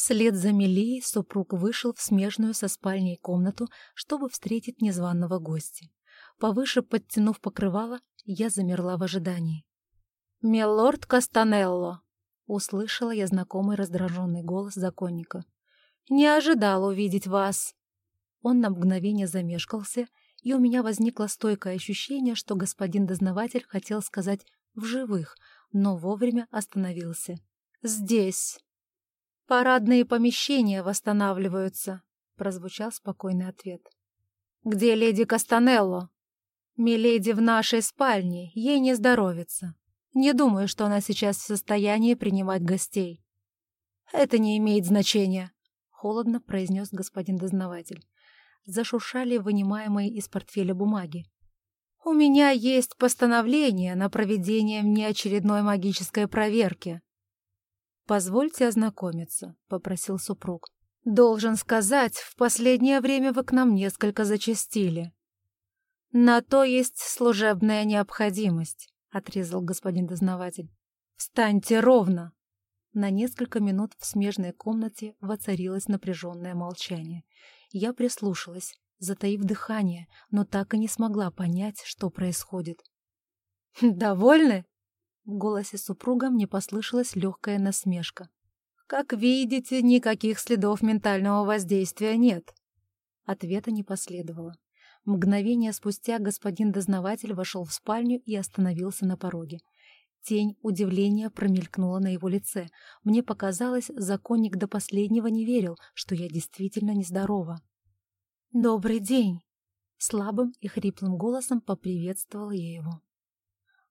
Вслед за Мелией супруг вышел в смежную со спальней комнату, чтобы встретить незваного гостя. Повыше подтянув покрывало, я замерла в ожидании. «Милорд Кастанелло!» — услышала я знакомый раздраженный голос законника. «Не ожидал увидеть вас!» Он на мгновение замешкался, и у меня возникло стойкое ощущение, что господин дознаватель хотел сказать «в живых», но вовремя остановился. «Здесь!» «Парадные помещения восстанавливаются», — прозвучал спокойный ответ. «Где леди Кастанелло?» «Миледи в нашей спальне, ей не здоровится. Не думаю, что она сейчас в состоянии принимать гостей». «Это не имеет значения», — холодно произнес господин дознаватель. Зашуршали вынимаемые из портфеля бумаги. «У меня есть постановление на проведение внеочередной магической проверки», «Позвольте ознакомиться», — попросил супруг. «Должен сказать, в последнее время вы к нам несколько зачастили». «На то есть служебная необходимость», — отрезал господин дознаватель. «Встаньте ровно!» На несколько минут в смежной комнате воцарилось напряженное молчание. Я прислушалась, затаив дыхание, но так и не смогла понять, что происходит. «Довольны?» В голосе супруга мне послышалась легкая насмешка. «Как видите, никаких следов ментального воздействия нет». Ответа не последовало. Мгновение спустя господин дознаватель вошел в спальню и остановился на пороге. Тень удивления промелькнула на его лице. Мне показалось, законник до последнего не верил, что я действительно нездорова. «Добрый день!» Слабым и хриплым голосом поприветствовала я его.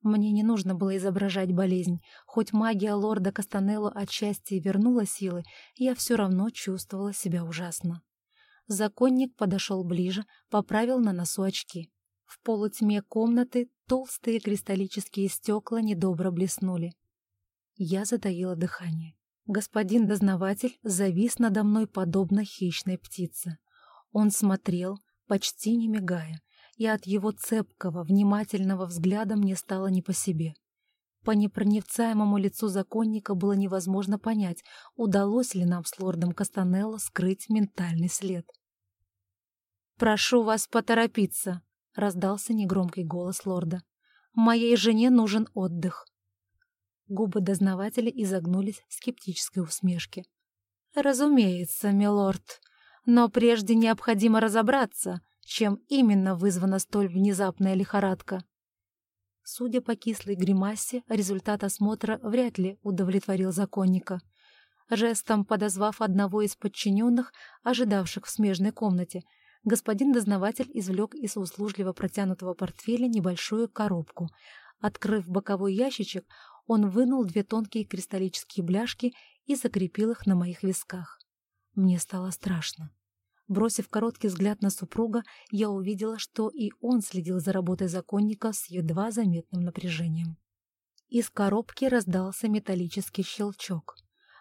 Мне не нужно было изображать болезнь. Хоть магия лорда Кастанелло отчасти вернула силы, я все равно чувствовала себя ужасно. Законник подошел ближе, поправил на носу очки. В полутьме комнаты толстые кристаллические стекла недобро блеснули. Я затаила дыхание. Господин дознаватель завис надо мной подобно хищной птице. Он смотрел, почти не мигая, и от его цепкого, внимательного взгляда мне стало не по себе. По непроницаемому лицу законника было невозможно понять, удалось ли нам с лордом Кастанелло скрыть ментальный след. «Прошу вас поторопиться», — раздался негромкий голос лорда. «Моей жене нужен отдых». Губы дознавателя изогнулись в скептической усмешке. «Разумеется, милорд, но прежде необходимо разобраться, чем именно вызвана столь внезапная лихорадка. Судя по кислой гримасе, результат осмотра вряд ли удовлетворил законника. Жестом подозвав одного из подчиненных, ожидавших в смежной комнате, господин дознаватель извлек из услужливо протянутого портфеля небольшую коробку. Открыв боковой ящичек, он вынул две тонкие кристаллические бляшки и закрепил их на моих висках. Мне стало страшно. Бросив короткий взгляд на супруга, я увидела, что и он следил за работой законника с едва заметным напряжением. Из коробки раздался металлический щелчок.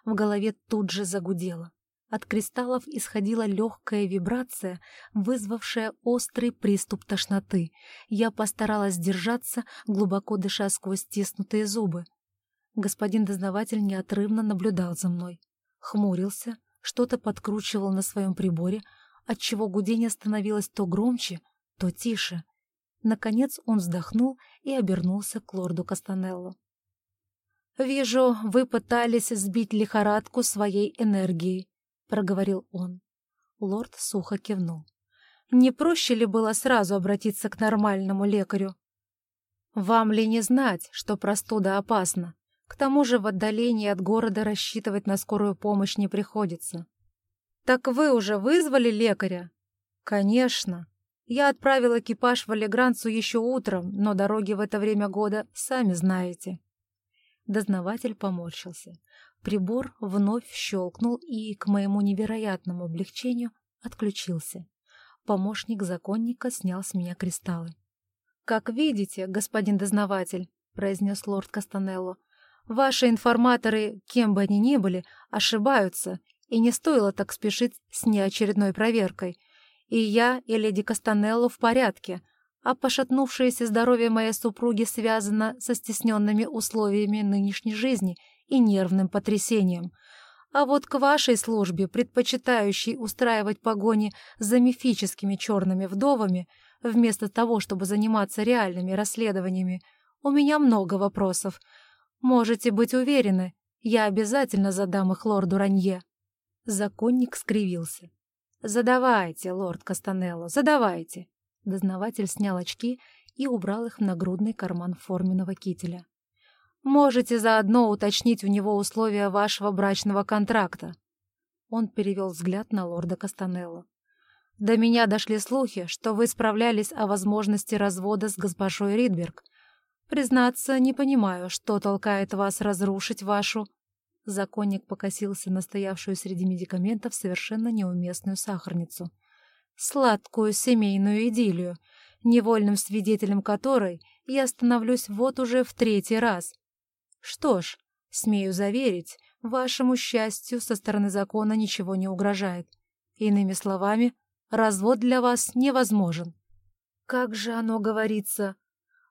В голове тут же загудело. От кристаллов исходила легкая вибрация, вызвавшая острый приступ тошноты. Я постаралась держаться, глубоко дыша сквозь стиснутые зубы. Господин дознаватель неотрывно наблюдал за мной. Хмурился, что-то подкручивал на своем приборе, отчего гудение становилось то громче, то тише. Наконец он вздохнул и обернулся к лорду Кастанелло. «Вижу, вы пытались сбить лихорадку своей энергией», — проговорил он. Лорд сухо кивнул. «Не проще ли было сразу обратиться к нормальному лекарю? Вам ли не знать, что простуда опасна? К тому же в отдалении от города рассчитывать на скорую помощь не приходится. «Так вы уже вызвали лекаря?» «Конечно. Я отправил экипаж в Алигранцу еще утром, но дороги в это время года сами знаете». Дознаватель поморщился. Прибор вновь щелкнул и, к моему невероятному облегчению, отключился. Помощник законника снял с меня кристаллы. «Как видите, господин дознаватель», — произнес лорд Кастанелло, — «ваши информаторы, кем бы они ни были, ошибаются и не стоило так спешить с неочередной проверкой. И я, и леди Кастанелло в порядке, а пошатнувшееся здоровье моей супруги связано со стесненными условиями нынешней жизни и нервным потрясением. А вот к вашей службе, предпочитающей устраивать погони за мифическими черными вдовами, вместо того, чтобы заниматься реальными расследованиями, у меня много вопросов. Можете быть уверены, я обязательно задам их лорду Ранье». Законник скривился. «Задавайте, лорд Кастанелло, задавайте!» Дознаватель снял очки и убрал их в нагрудный карман форменного кителя. «Можете заодно уточнить у него условия вашего брачного контракта». Он перевел взгляд на лорда Кастанелло. «До меня дошли слухи, что вы справлялись о возможности развода с госпожой Ридберг. Признаться, не понимаю, что толкает вас разрушить вашу...» Законник покосился на стоявшую среди медикаментов совершенно неуместную сахарницу. «Сладкую семейную идиллию, невольным свидетелем которой я становлюсь вот уже в третий раз. Что ж, смею заверить, вашему счастью со стороны закона ничего не угрожает. Иными словами, развод для вас невозможен. Как же оно говорится?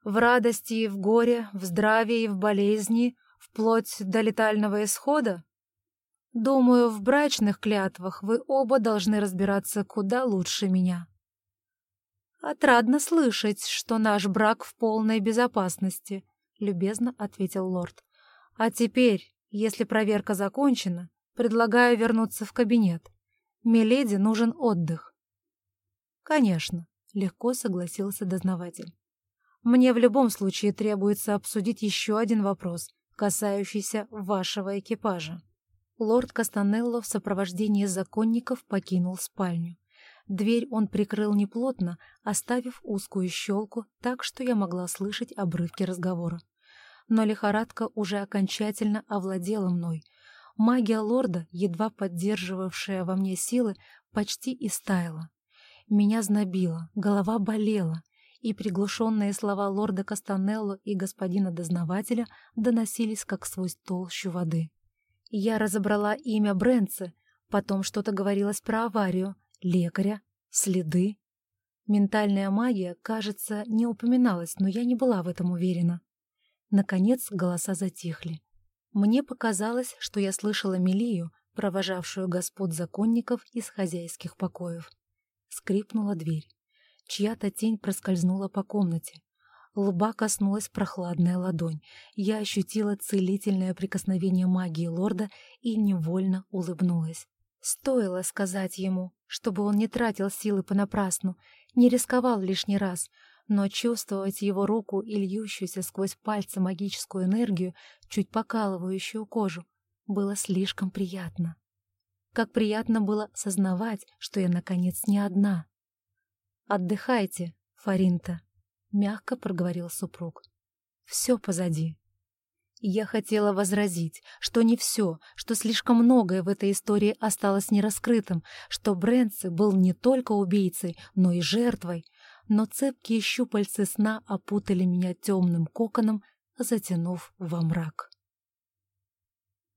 В радости и в горе, в здравии и в болезни — Вплоть до летального исхода? Думаю, в брачных клятвах вы оба должны разбираться куда лучше меня. Отрадно слышать, что наш брак в полной безопасности, любезно ответил лорд. А теперь, если проверка закончена, предлагаю вернуться в кабинет. Миледи нужен отдых. Конечно, легко согласился дознаватель. Мне в любом случае требуется обсудить еще один вопрос, касающийся вашего экипажа. Лорд Кастанелло в сопровождении законников покинул спальню. Дверь он прикрыл неплотно, оставив узкую щелку, так что я могла слышать обрывки разговора. Но лихорадка уже окончательно овладела мной. Магия лорда, едва поддерживавшая во мне силы, почти истаяла. Меня знобило, голова болела, и приглушенные слова лорда Кастанелло и господина дознавателя доносились как сквозь толщу воды. Я разобрала имя Брэнце, потом что-то говорилось про аварию, лекаря, следы. Ментальная магия, кажется, не упоминалась, но я не была в этом уверена. Наконец голоса затихли. Мне показалось, что я слышала Мелию, провожавшую господ законников из хозяйских покоев. Скрипнула дверь. Чья-то тень проскользнула по комнате. Лба коснулась прохладная ладонь. Я ощутила целительное прикосновение магии лорда и невольно улыбнулась. Стоило сказать ему, чтобы он не тратил силы понапрасну, не рисковал лишний раз, но чувствовать его руку и льющуюся сквозь пальцы магическую энергию, чуть покалывающую кожу, было слишком приятно. Как приятно было сознавать, что я, наконец, не одна. «Отдыхайте, Фаринта», — мягко проговорил супруг. «Все позади». Я хотела возразить, что не все, что слишком многое в этой истории осталось нераскрытым, что Брэнси был не только убийцей, но и жертвой, но цепкие щупальцы сна опутали меня темным коконом, затянув во мрак.